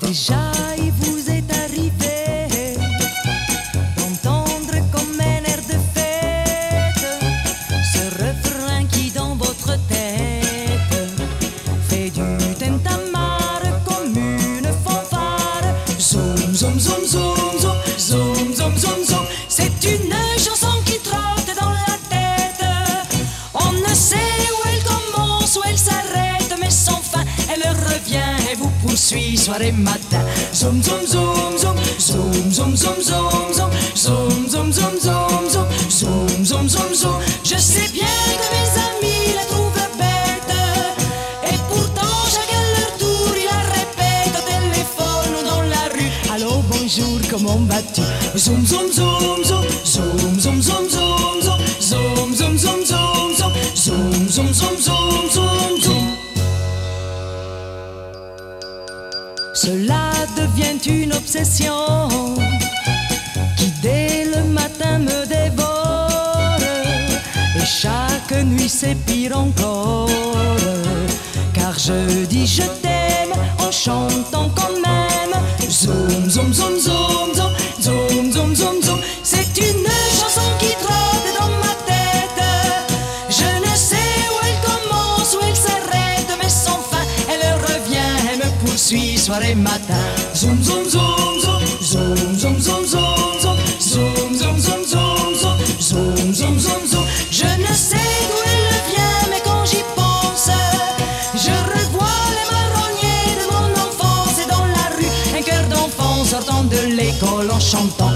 Déjà, il vous est arrivé d'entendre comme un air de fête ce refrain qui dans votre tête fait du tintamarre comme une fanfare. Zoom, zoom, zoom, zoom, zoom, zoom, zoom, zoom, zoom. C'est une chanson poursuit soir et matin. Zoom, zoom, zoom, zoom, zoom, zoom, zoom, zoom, zoom, zoom, zoom, zoom, zoom, zoom, zoom, zoom, zoom, zoom. Je sais bien que mes amis la trouvent bête, et pourtant chacun leur tour, il la répète au téléphone ou dans la rue. Allô, bonjour, comment vas-tu? Zoom, zoom, zoom, zoom, zoom, zoom, zoom, zoom, zoom, zoom, zoom, zoom, zoom, zoom, zoom, zoom, zoom, zoom, zoom. Cela devient une obsession qui dès le matin me dévore. Et chaque nuit c'est pire encore. Car je dis je t'aime en chantant quand même. Zoom zoom zoom zoom suis soir et matin. Zoom, zoom, zoom, zoom. Zoom, zoom, zoom, zoom, zoom. Zoom, zoom, zoom, zoom, zoom. Zoom, zoom, zoom, zoom. Je ne sais d'où elle vient, mais quand j'y pense, je revois les marronniers de mon enfance et dans la rue, un cœur d'enfant sortant de l'école en chantant.